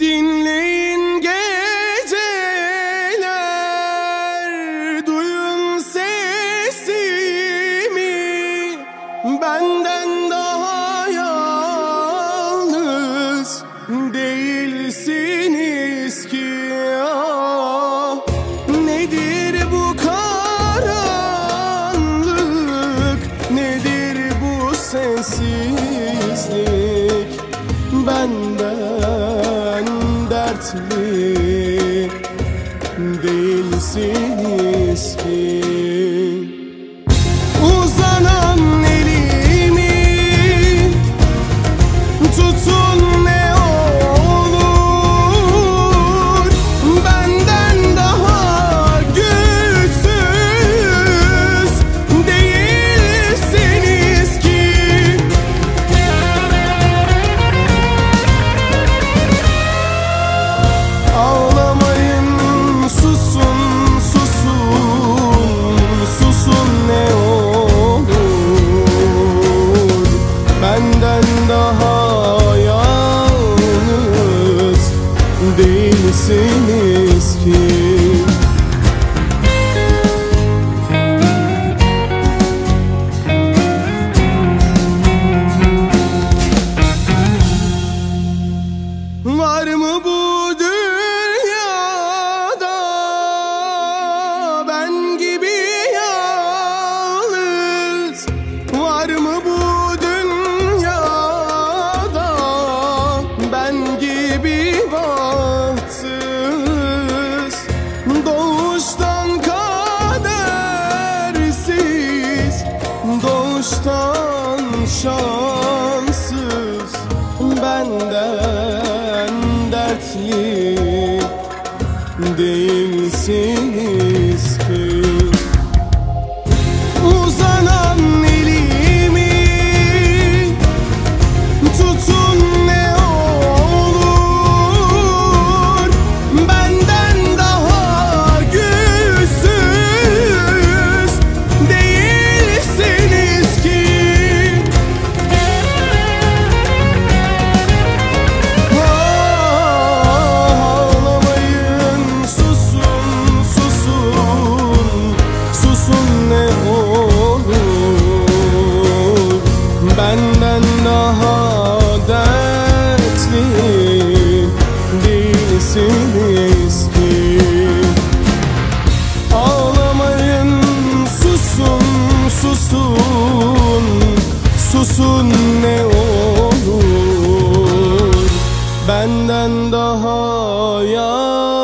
Dinleyin geceler Duyun sesimi. Benden daha yalnız Değilsiniz ki ah. Nedir bu karanlık? Nedir bu sensizlik? Ben Değilsiniz ki Var mı bu dünyada? Ben gibi yalnız. Var mı bu dünyada? Ben gibi bahtsız. Doğuştan kadersiz. Doğuştan şanssız Benden dertli değilsiniz Senden daha yakın